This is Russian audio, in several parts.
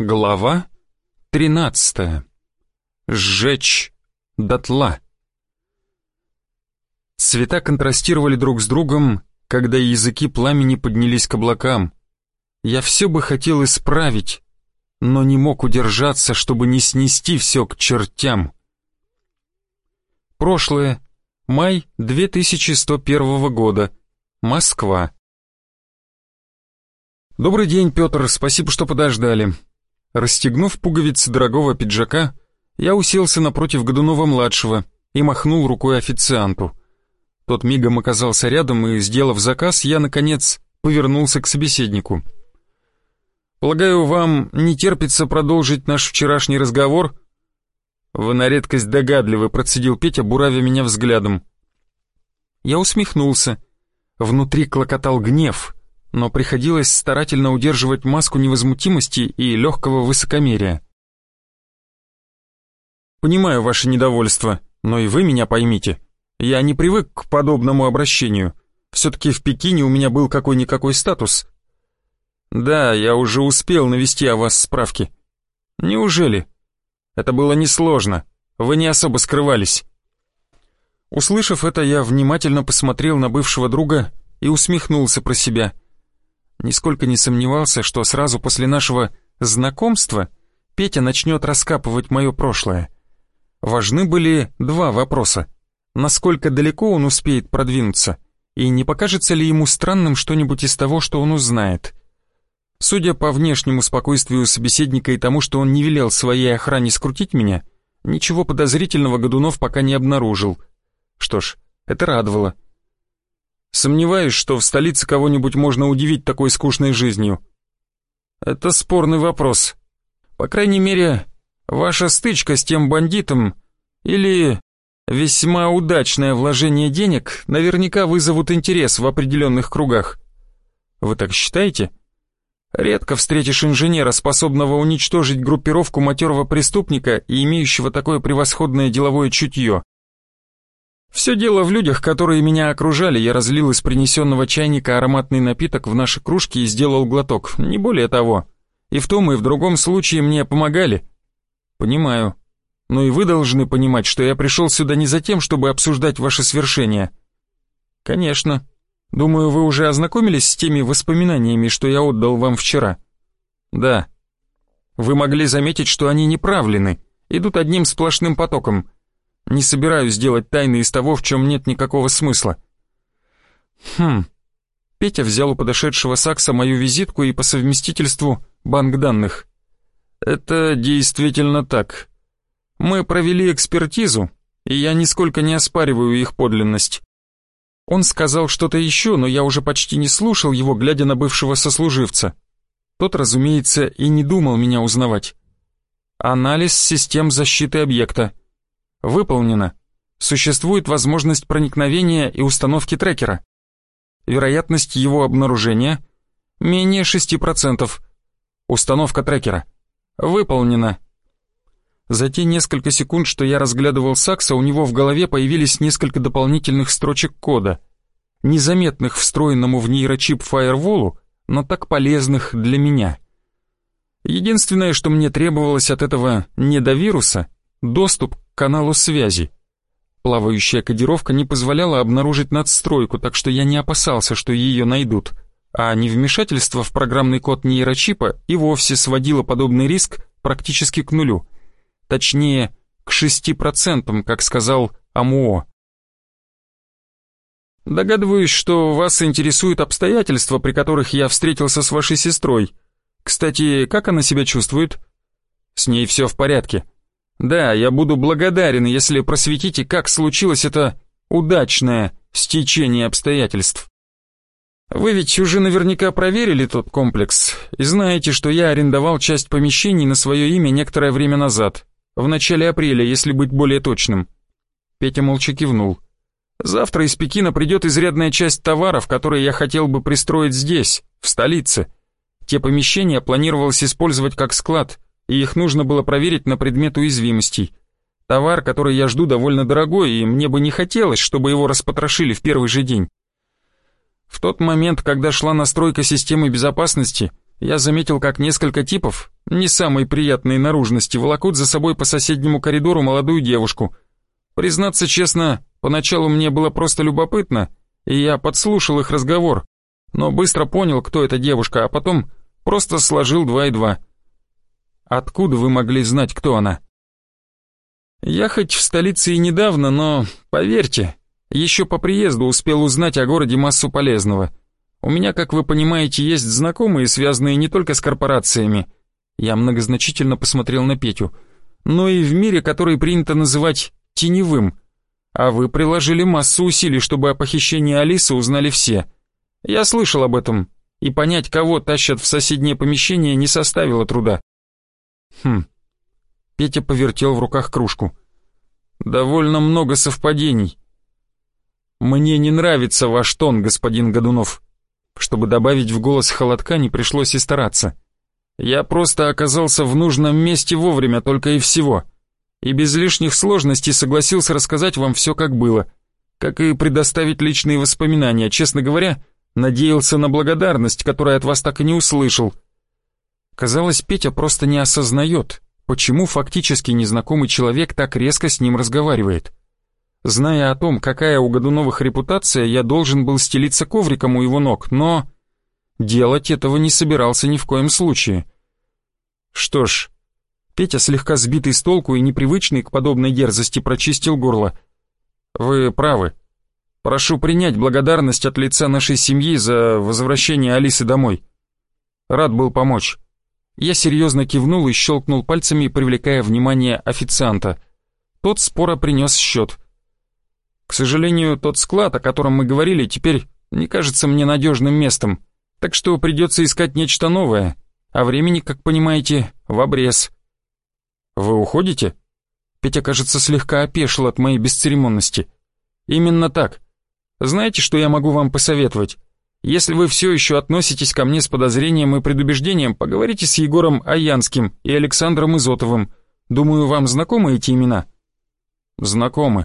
Глава 13. Сжечь дотла. Цвета контрастировали друг с другом, когда языки пламени поднялись к облакам. Я все бы хотел исправить, но не мог удержаться, чтобы не снести все к чертям. Прошлое. Май 2101 года. Москва. Добрый день, Петр, спасибо, что подождали. Расстегнув пуговицы дорогого пиджака, я уселся напротив Годунова-младшего и махнул рукой официанту. Тот мигом оказался рядом, и, сделав заказ, я, наконец, повернулся к собеседнику. «Полагаю, вам не терпится продолжить наш вчерашний разговор?» «Вы на редкость догадливы», — процедил Петя, буравя меня взглядом. Я усмехнулся. Внутри клокотал гнев — но приходилось старательно удерживать маску невозмутимости и легкого высокомерия. «Понимаю ваше недовольство, но и вы меня поймите. Я не привык к подобному обращению. Все-таки в Пекине у меня был какой-никакой статус». «Да, я уже успел навести о вас справки». «Неужели?» «Это было несложно. Вы не особо скрывались». Услышав это, я внимательно посмотрел на бывшего друга и усмехнулся про себя – Нисколько не сомневался, что сразу после нашего знакомства Петя начнет раскапывать мое прошлое. Важны были два вопроса. Насколько далеко он успеет продвинуться, и не покажется ли ему странным что-нибудь из того, что он узнает. Судя по внешнему спокойствию собеседника и тому, что он не велел своей охране скрутить меня, ничего подозрительного Годунов пока не обнаружил. Что ж, это радовало. Сомневаюсь, что в столице кого-нибудь можно удивить такой скучной жизнью. Это спорный вопрос. По крайней мере, ваша стычка с тем бандитом или весьма удачное вложение денег наверняка вызовут интерес в определенных кругах. Вы так считаете? Редко встретишь инженера, способного уничтожить группировку матерого преступника и имеющего такое превосходное деловое чутье. Все дело в людях, которые меня окружали. Я разлил из принесенного чайника ароматный напиток в наши кружки и сделал глоток, не более того. И в том, и в другом случае мне помогали. Понимаю. Но и вы должны понимать, что я пришел сюда не за тем, чтобы обсуждать ваши свершения. Конечно. Думаю, вы уже ознакомились с теми воспоминаниями, что я отдал вам вчера. Да. Вы могли заметить, что они неправлены, идут одним сплошным потоком. Не собираюсь делать тайны из того, в чем нет никакого смысла. Хм. Петя взял у подошедшего Сакса мою визитку и по совместительству банк данных. Это действительно так. Мы провели экспертизу, и я нисколько не оспариваю их подлинность. Он сказал что-то еще, но я уже почти не слушал его, глядя на бывшего сослуживца. Тот, разумеется, и не думал меня узнавать. Анализ систем защиты объекта. Выполнено. Существует возможность проникновения и установки трекера. Вероятность его обнаружения менее 6%. Установка трекера. Выполнена. За те несколько секунд, что я разглядывал Сакса, у него в голове появились несколько дополнительных строчек кода, незаметных встроенному в нейрочип фаерволу, но так полезных для меня. Единственное, что мне требовалось от этого недовируса — доступ к каналу связи. Плавающая кодировка не позволяла обнаружить надстройку, так что я не опасался, что ее найдут, а невмешательство в программный код нейрочипа и вовсе сводило подобный риск практически к нулю. Точнее, к 6%, как сказал АМО. Догадываюсь, что вас интересуют обстоятельства, при которых я встретился с вашей сестрой. Кстати, как она себя чувствует? С ней все в порядке. Да, я буду благодарен, если просветите, как случилось это удачное стечение обстоятельств. Вы ведь уже наверняка проверили тот комплекс и знаете, что я арендовал часть помещений на свое имя некоторое время назад, в начале апреля, если быть более точным. Петя молча кивнул. Завтра из Пекина придет изрядная часть товаров, которые я хотел бы пристроить здесь, в столице. Те помещения планировалось использовать как склад, и их нужно было проверить на предмет уязвимостей. Товар, который я жду, довольно дорогой, и мне бы не хотелось, чтобы его распотрошили в первый же день. В тот момент, когда шла настройка системы безопасности, я заметил, как несколько типов, не самой приятной наружности, волокут за собой по соседнему коридору молодую девушку. Признаться честно, поначалу мне было просто любопытно, и я подслушал их разговор, но быстро понял, кто эта девушка, а потом просто сложил два и два. Откуда вы могли знать, кто она? Я хоть в столице и недавно, но, поверьте, еще по приезду успел узнать о городе массу полезного. У меня, как вы понимаете, есть знакомые, связанные не только с корпорациями. Я многозначительно посмотрел на Петю. Но и в мире, который принято называть теневым. А вы приложили массу усилий, чтобы о похищении Алисы узнали все. Я слышал об этом, и понять, кого тащат в соседнее помещение, не составило труда. Хм. Петя повертел в руках кружку. Довольно много совпадений. «Мне не нравится ваш тон, господин Годунов». Чтобы добавить в голос холодка, не пришлось и стараться. «Я просто оказался в нужном месте вовремя, только и всего. И без лишних сложностей согласился рассказать вам все, как было. Как и предоставить личные воспоминания. Честно говоря, надеялся на благодарность, которую от вас так и не услышал». Казалось, Петя просто не осознает, почему фактически незнакомый человек так резко с ним разговаривает. Зная о том, какая у Годуновых репутация, я должен был стелиться ковриком у его ног, но... Делать этого не собирался ни в коем случае. Что ж, Петя, слегка сбитый с толку и непривычный к подобной дерзости, прочистил горло. «Вы правы. Прошу принять благодарность от лица нашей семьи за возвращение Алисы домой. Рад был помочь». Я серьезно кивнул и щелкнул пальцами, привлекая внимание официанта. Тот споро принес счет. К сожалению, тот склад, о котором мы говорили, теперь не кажется мне надежным местом, так что придется искать нечто новое, а времени, как понимаете, в обрез. Вы уходите? Петя, кажется, слегка опешил от моей бесцеремонности. Именно так. Знаете, что я могу вам посоветовать? Если вы все еще относитесь ко мне с подозрением и предубеждением, поговорите с Егором Аянским и Александром Изотовым. Думаю, вам знакомы эти имена? Знакомы.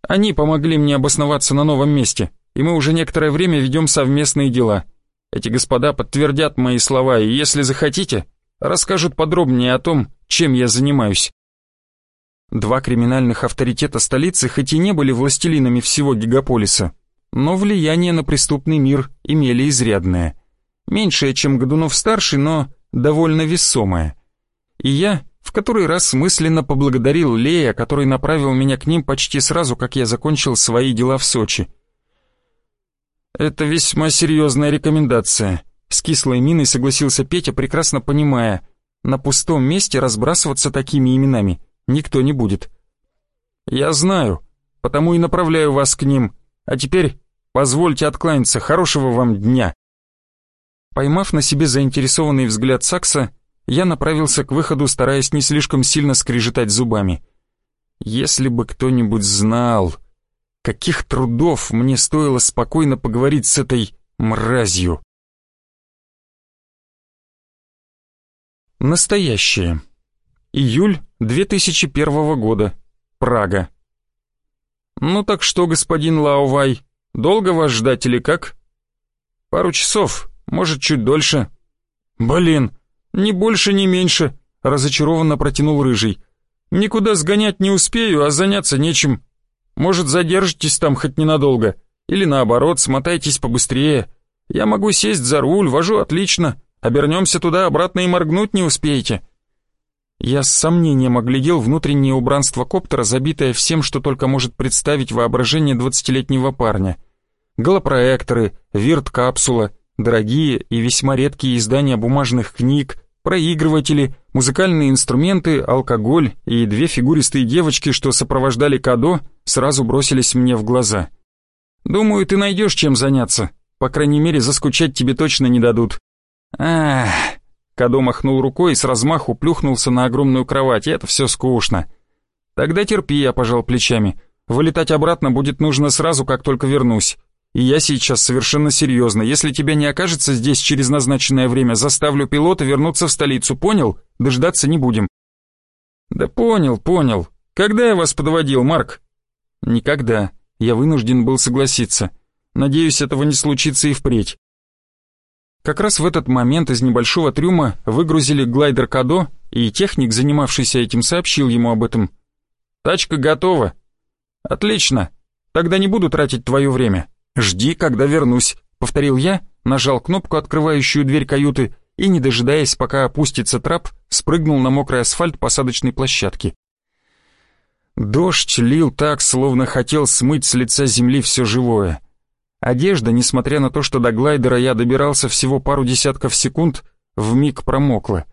Они помогли мне обосноваться на новом месте, и мы уже некоторое время ведем совместные дела. Эти господа подтвердят мои слова, и если захотите, расскажут подробнее о том, чем я занимаюсь. Два криминальных авторитета столицы хоть и не были властелинами всего гигаполиса, но влияние на преступный мир имели изрядное. Меньшее, чем Годунов-старший, но довольно весомое. И я в который раз мысленно поблагодарил Лея, который направил меня к ним почти сразу, как я закончил свои дела в Сочи. «Это весьма серьезная рекомендация», — с кислой миной согласился Петя, прекрасно понимая, на пустом месте разбрасываться такими именами никто не будет. «Я знаю, потому и направляю вас к ним, а теперь позвольте откланяться, хорошего вам дня». Поймав на себе заинтересованный взгляд Сакса, я направился к выходу, стараясь не слишком сильно скрежетать зубами. Если бы кто-нибудь знал, каких трудов мне стоило спокойно поговорить с этой мразью. Настоящее. Июль 2001 года. Прага. «Ну так что, господин Лаувай, долго вас ждать или как?» «Пару часов, может, чуть дольше». «Блин, «Ни больше, ни меньше», — разочарованно протянул Рыжий. «Никуда сгонять не успею, а заняться нечем. Может, задержитесь там хоть ненадолго, или наоборот, смотайтесь побыстрее. Я могу сесть за руль, вожу отлично. Обернемся туда-обратно и моргнуть не успеете». Я с сомнением оглядел внутреннее убранство коптера, забитое всем, что только может представить воображение двадцатилетнего парня. Голопроекторы, вирт-капсула, дорогие и весьма редкие издания бумажных книг, проигрыватели, музыкальные инструменты, алкоголь и две фигуристые девочки, что сопровождали Кадо, сразу бросились мне в глаза. «Думаю, ты найдешь чем заняться. По крайней мере, заскучать тебе точно не дадут». «Ах...» Кадо махнул рукой и с размаху плюхнулся на огромную кровать, и это все скучно. «Тогда терпи», я пожал плечами. «Вылетать обратно будет нужно сразу, как только вернусь. И я сейчас совершенно серьезно. Если тебя не окажется здесь через назначенное время, заставлю пилота вернуться в столицу, понял? Дождаться не будем». «Да понял, понял. Когда я вас подводил, Марк?» «Никогда. Я вынужден был согласиться. Надеюсь, этого не случится и впредь». Как раз в этот момент из небольшого трюма выгрузили глайдер Кадо, и техник, занимавшийся этим, сообщил ему об этом. «Тачка готова». «Отлично. Тогда не буду тратить твое время. Жди, когда вернусь», — повторил я, нажал кнопку, открывающую дверь каюты, и, не дожидаясь, пока опустится трап, спрыгнул на мокрый асфальт посадочной площадки. Дождь лил так, словно хотел смыть с лица земли все живое. Одежда, несмотря на то, что до глайдера я добирался всего пару десятков секунд, вмиг промокла.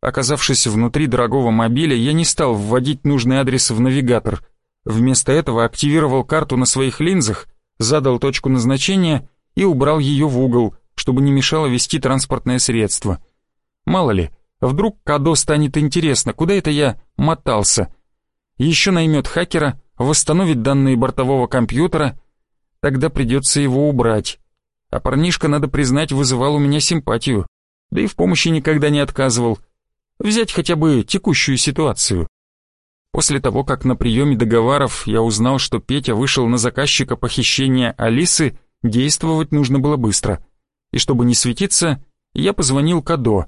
Оказавшись внутри дорогого мобиля, я не стал вводить нужный адрес в навигатор. Вместо этого активировал карту на своих линзах, задал точку назначения и убрал ее в угол, чтобы не мешало вести транспортное средство. Мало ли, вдруг Кадо станет интересно, куда это я мотался — еще наймет хакера, восстановит данные бортового компьютера, тогда придется его убрать. А парнишка, надо признать, вызывал у меня симпатию, да и в помощи никогда не отказывал. Взять хотя бы текущую ситуацию. После того, как на приеме договоров я узнал, что Петя вышел на заказчика похищения Алисы, действовать нужно было быстро. И чтобы не светиться, я позвонил Кадо.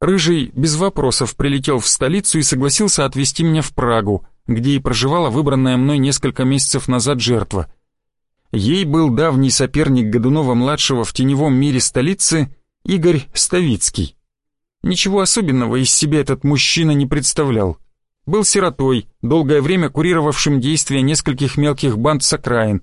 Рыжий без вопросов прилетел в столицу и согласился отвезти меня в Прагу, где и проживала выбранная мной несколько месяцев назад жертва. Ей был давний соперник Годунова-младшего в теневом мире столицы Игорь Ставицкий. Ничего особенного из себя этот мужчина не представлял. Был сиротой, долгое время курировавшим действия нескольких мелких банд с окраин.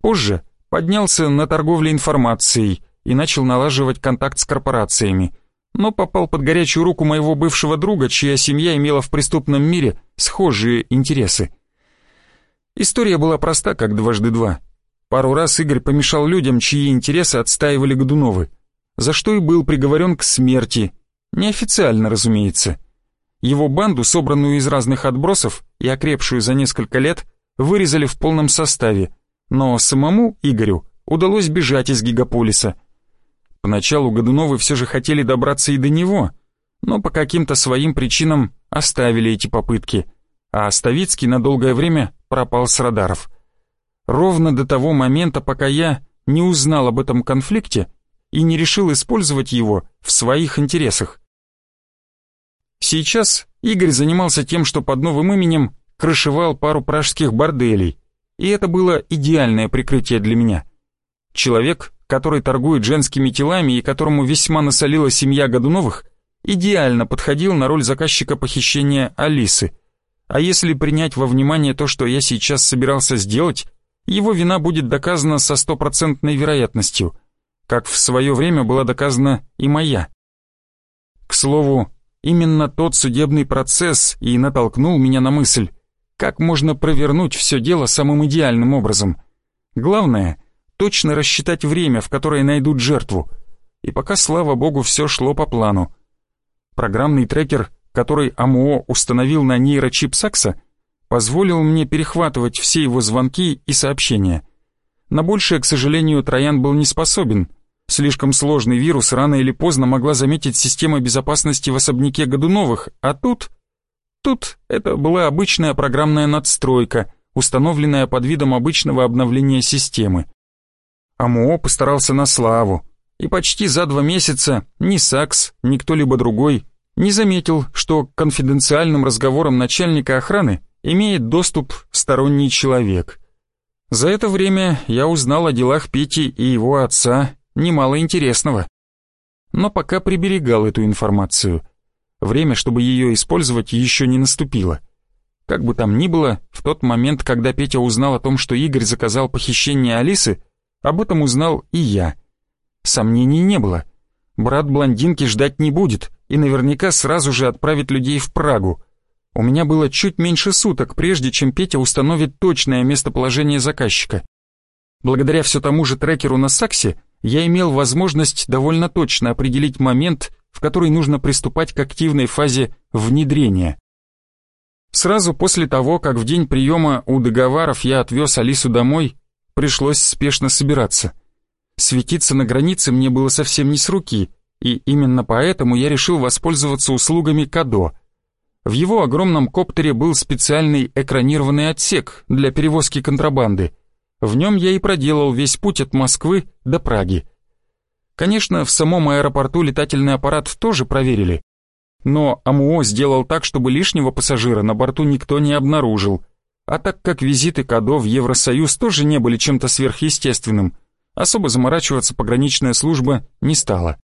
Позже поднялся на торговле информацией и начал налаживать контакт с корпорациями – но попал под горячую руку моего бывшего друга, чья семья имела в преступном мире схожие интересы. История была проста, как дважды два. Пару раз Игорь помешал людям, чьи интересы отстаивали Годуновы, за что и был приговорен к смерти, неофициально, разумеется. Его банду, собранную из разных отбросов и окрепшую за несколько лет, вырезали в полном составе, но самому Игорю удалось бежать из гигаполиса – Поначалу Годуновы все же хотели добраться и до него, но по каким-то своим причинам оставили эти попытки, а Ставицкий на долгое время пропал с радаров. Ровно до того момента, пока я не узнал об этом конфликте и не решил использовать его в своих интересах. Сейчас Игорь занимался тем, что под новым именем крышевал пару пражских борделей, и это было идеальное прикрытие для меня. Человек, который торгует женскими телами и которому весьма насолила семья Годуновых, идеально подходил на роль заказчика похищения Алисы. А если принять во внимание то, что я сейчас собирался сделать, его вина будет доказана со стопроцентной вероятностью, как в свое время была доказана и моя. К слову, именно тот судебный процесс и натолкнул меня на мысль, как можно провернуть все дело самым идеальным образом. Главное — точно рассчитать время, в которое найдут жертву. И пока, слава богу, все шло по плану. Программный трекер, который АМО установил на нейрочип Сакса, позволил мне перехватывать все его звонки и сообщения. На большее, к сожалению, Троян был не способен. Слишком сложный вирус рано или поздно могла заметить система безопасности в особняке Годуновых, а тут... Тут это была обычная программная надстройка, установленная под видом обычного обновления системы. АМО постарался на славу, и почти за два месяца ни Сакс, ни кто-либо другой не заметил, что к конфиденциальным разговорам начальника охраны имеет доступ сторонний человек. За это время я узнал о делах Пети и его отца немало интересного. Но пока приберегал эту информацию. Время, чтобы ее использовать, еще не наступило. Как бы там ни было, в тот момент, когда Петя узнал о том, что Игорь заказал похищение Алисы, об этом узнал и я. Сомнений не было. Брат блондинки ждать не будет и наверняка сразу же отправит людей в Прагу. У меня было чуть меньше суток, прежде чем Петя установит точное местоположение заказчика. Благодаря все тому же трекеру на Саксе, я имел возможность довольно точно определить момент, в который нужно приступать к активной фазе внедрения. Сразу после того, как в день приема у договоров я отвез Алису домой, пришлось спешно собираться. Светиться на границе мне было совсем не с руки, и именно поэтому я решил воспользоваться услугами Кадо. В его огромном коптере был специальный экранированный отсек для перевозки контрабанды. В нем я и проделал весь путь от Москвы до Праги. Конечно, в самом аэропорту летательный аппарат тоже проверили. Но АМО сделал так, чтобы лишнего пассажира на борту никто не обнаружил. А так как визиты КАДО в Евросоюз тоже не были чем-то сверхъестественным, особо заморачиваться пограничная служба не стала.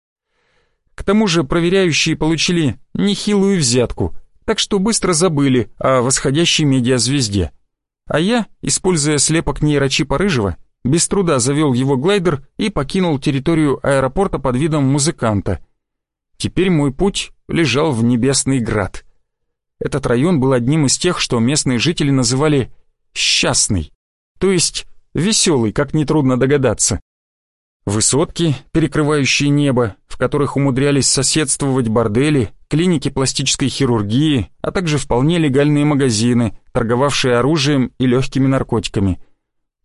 К тому же проверяющие получили нехилую взятку, так что быстро забыли о восходящей медиазвезде. А я, используя слепок нейрочипа Рыжего, без труда завел его глайдер и покинул территорию аэропорта под видом музыканта. Теперь мой путь лежал в Небесный Град. Этот район был одним из тех, что местные жители называли «счастный», то есть веселый, как нетрудно догадаться. Высотки, перекрывающие небо, в которых умудрялись соседствовать бордели, клиники пластической хирургии, а также вполне легальные магазины, торговавшие оружием и легкими наркотиками –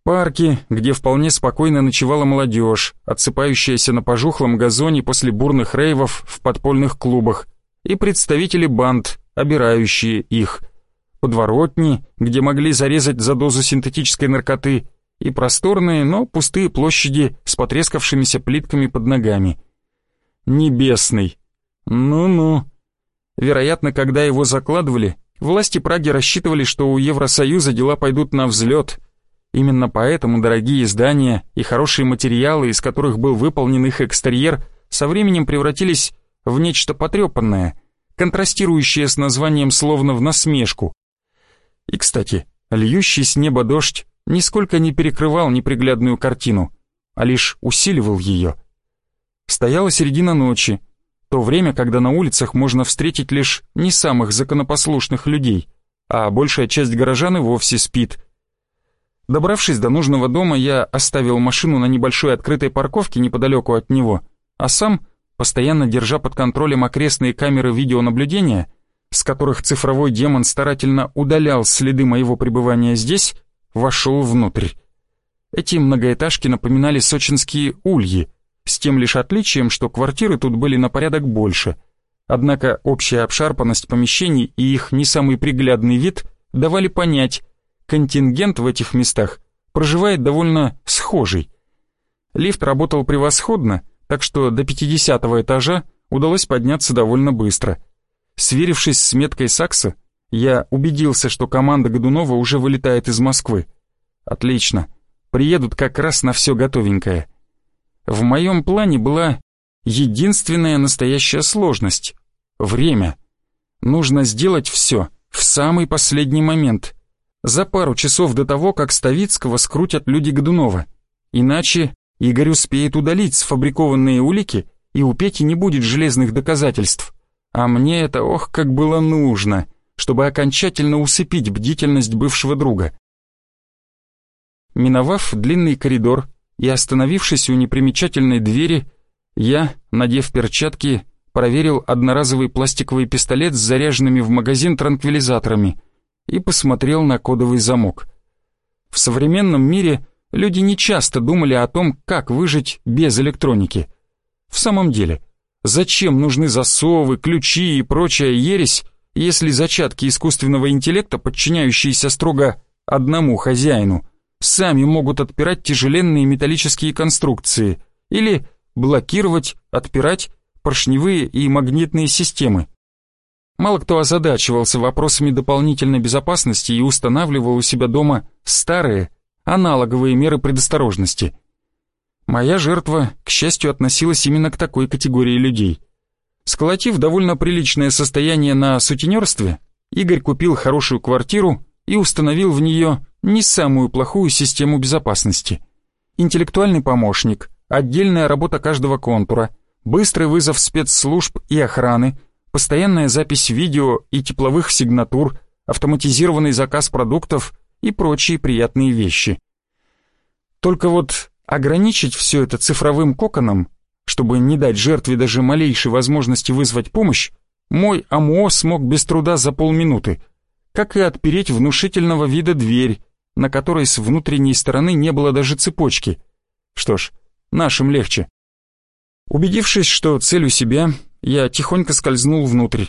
Парки, где вполне спокойно ночевала молодежь, отсыпающаяся на пожухлом газоне после бурных рейвов в подпольных клубах, и представители банд, обирающие их. Подворотни, где могли зарезать за дозу синтетической наркоты, и просторные, но пустые площади с потрескавшимися плитками под ногами. Небесный. Ну-ну. Вероятно, когда его закладывали, власти Праги рассчитывали, что у Евросоюза дела пойдут на взлет – Именно поэтому дорогие здания и хорошие материалы, из которых был выполнен их экстерьер, со временем превратились в нечто потрепанное, контрастирующее с названием словно в насмешку. И, кстати, льющий с неба дождь нисколько не перекрывал неприглядную картину, а лишь усиливал ее. Стояла середина ночи, то время, когда на улицах можно встретить лишь не самых законопослушных людей, а большая часть горожан и вовсе спит – Добравшись до нужного дома, я оставил машину на небольшой открытой парковке неподалеку от него, а сам, постоянно держа под контролем окрестные камеры видеонаблюдения, с которых цифровой демон старательно удалял следы моего пребывания здесь, вошел внутрь. Эти многоэтажки напоминали сочинские ульи, с тем лишь отличием, что квартиры тут были на порядок больше. Однако общая обшарпанность помещений и их не самый приглядный вид давали понять, контингент в этих местах проживает довольно схожий. Лифт работал превосходно, так что до 50 этажа удалось подняться довольно быстро. Сверившись с меткой Сакса, я убедился, что команда Годунова уже вылетает из Москвы. Отлично, приедут как раз на все готовенькое. В моем плане была единственная настоящая сложность — время. Нужно сделать все в самый последний момент — за пару часов до того, как Ставицкого скрутят люди Годунова. Иначе Игорь успеет удалить сфабрикованные улики, и у Пети не будет железных доказательств. А мне это ох, как было нужно, чтобы окончательно усыпить бдительность бывшего друга. Миновав длинный коридор и остановившись у непримечательной двери, я, надев перчатки, проверил одноразовый пластиковый пистолет с заряженными в магазин транквилизаторами — и посмотрел на кодовый замок. В современном мире люди не часто думали о том, как выжить без электроники. В самом деле, зачем нужны засовы, ключи и прочая ересь, если зачатки искусственного интеллекта, подчиняющиеся строго одному хозяину, сами могут отпирать тяжеленные металлические конструкции или блокировать, отпирать поршневые и магнитные системы. Мало кто озадачивался вопросами дополнительной безопасности и устанавливал у себя дома старые, аналоговые меры предосторожности. Моя жертва, к счастью, относилась именно к такой категории людей. Сколотив довольно приличное состояние на сутенерстве, Игорь купил хорошую квартиру и установил в нее не самую плохую систему безопасности. Интеллектуальный помощник, отдельная работа каждого контура, быстрый вызов спецслужб и охраны – постоянная запись видео и тепловых сигнатур, автоматизированный заказ продуктов и прочие приятные вещи. Только вот ограничить все это цифровым коконом, чтобы не дать жертве даже малейшей возможности вызвать помощь, мой АМО смог без труда за полминуты, как и отпереть внушительного вида дверь, на которой с внутренней стороны не было даже цепочки. Что ж, нашим легче. Убедившись, что цель у себя, я тихонько скользнул внутрь.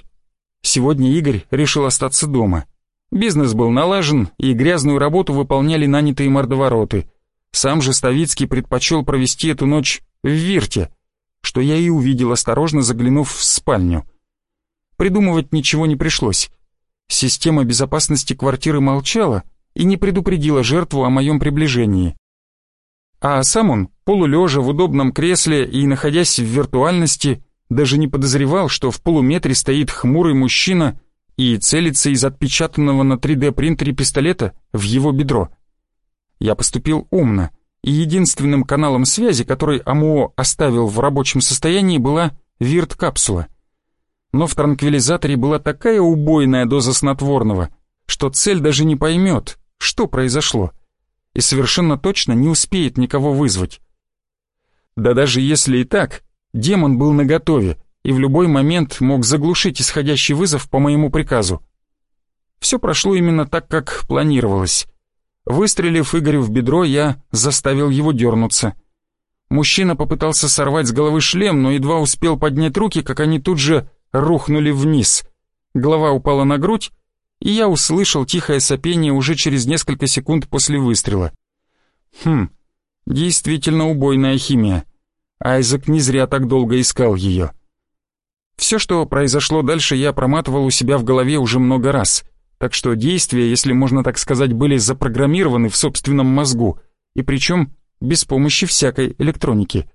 Сегодня Игорь решил остаться дома. Бизнес был налажен, и грязную работу выполняли нанятые мордовороты. Сам же Ставицкий предпочел провести эту ночь в Вирте. Что я и увидел, осторожно заглянув в спальню. Придумывать ничего не пришлось. Система безопасности квартиры молчала и не предупредила жертву о моем приближении. А сам он, полулежа в удобном кресле и находясь в виртуальности, даже не подозревал, что в полуметре стоит хмурый мужчина и целится из отпечатанного на 3D-принтере пистолета в его бедро. Я поступил умно, и единственным каналом связи, который АМО оставил в рабочем состоянии, была вирт-капсула. Но в транквилизаторе была такая убойная доза снотворного, что цель даже не поймет, что произошло, и совершенно точно не успеет никого вызвать. Да даже если и так, демон был наготове и в любой момент мог заглушить исходящий вызов по моему приказу. Все прошло именно так, как планировалось. Выстрелив Игорю в бедро, я заставил его дернуться. Мужчина попытался сорвать с головы шлем, но едва успел поднять руки, как они тут же рухнули вниз. Голова упала на грудь, и я услышал тихое сопение уже через несколько секунд после выстрела. Хм, действительно убойная химия. Айзек не зря так долго искал ее. Все, что произошло дальше, я проматывал у себя в голове уже много раз, так что действия, если можно так сказать, были запрограммированы в собственном мозгу, и причем без помощи всякой электроники.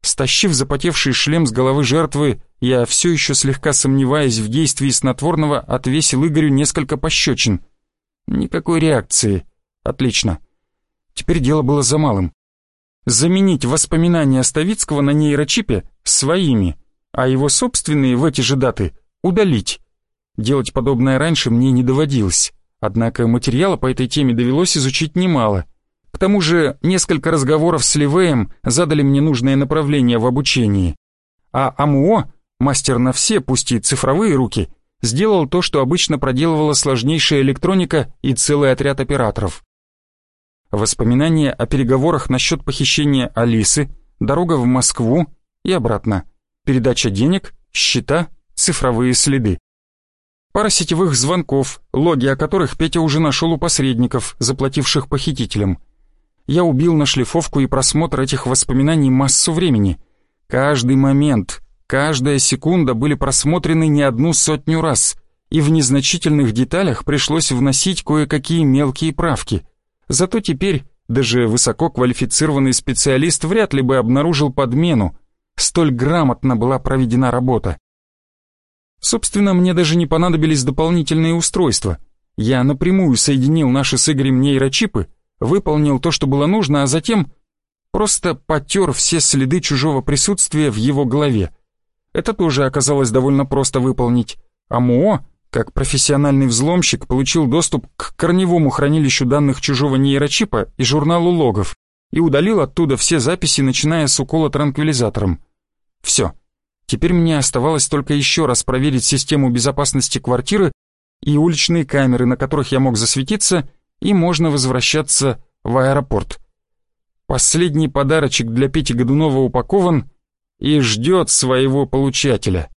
Стащив запотевший шлем с головы жертвы, я все еще слегка сомневаясь в действии снотворного, отвесил Игорю несколько пощечин. Никакой реакции. Отлично. Теперь дело было за малым. Заменить воспоминания Ставицкого на нейрочипе своими — а его собственные в эти же даты удалить. Делать подобное раньше мне не доводилось, однако материала по этой теме довелось изучить немало. К тому же несколько разговоров с Ливеем задали мне нужное направление в обучении. А АМУО, мастер на все, пусть и цифровые руки, сделал то, что обычно проделывала сложнейшая электроника и целый отряд операторов. Воспоминания о переговорах насчет похищения Алисы, дорога в Москву и обратно – передача денег, счета, цифровые следы. Пара сетевых звонков, логи о которых Петя уже нашел у посредников, заплативших похитителям. Я убил на шлифовку и просмотр этих воспоминаний массу времени. Каждый момент, каждая секунда были просмотрены не одну сотню раз, и в незначительных деталях пришлось вносить кое-какие мелкие правки. Зато теперь даже высококвалифицированный специалист вряд ли бы обнаружил подмену, Столь грамотно была проведена работа. Собственно, мне даже не понадобились дополнительные устройства. Я напрямую соединил наши с Игорем нейрочипы, выполнил то, что было нужно, а затем просто потер все следы чужого присутствия в его голове. Это тоже оказалось довольно просто выполнить. А МО, как профессиональный взломщик, получил доступ к корневому хранилищу данных чужого нейрочипа и журналу логов и удалил оттуда все записи, начиная с укола транквилизатором. Все. Теперь мне оставалось только еще раз проверить систему безопасности квартиры и уличные камеры, на которых я мог засветиться, и можно возвращаться в аэропорт. Последний подарочек для Пети Годунова упакован и ждет своего получателя.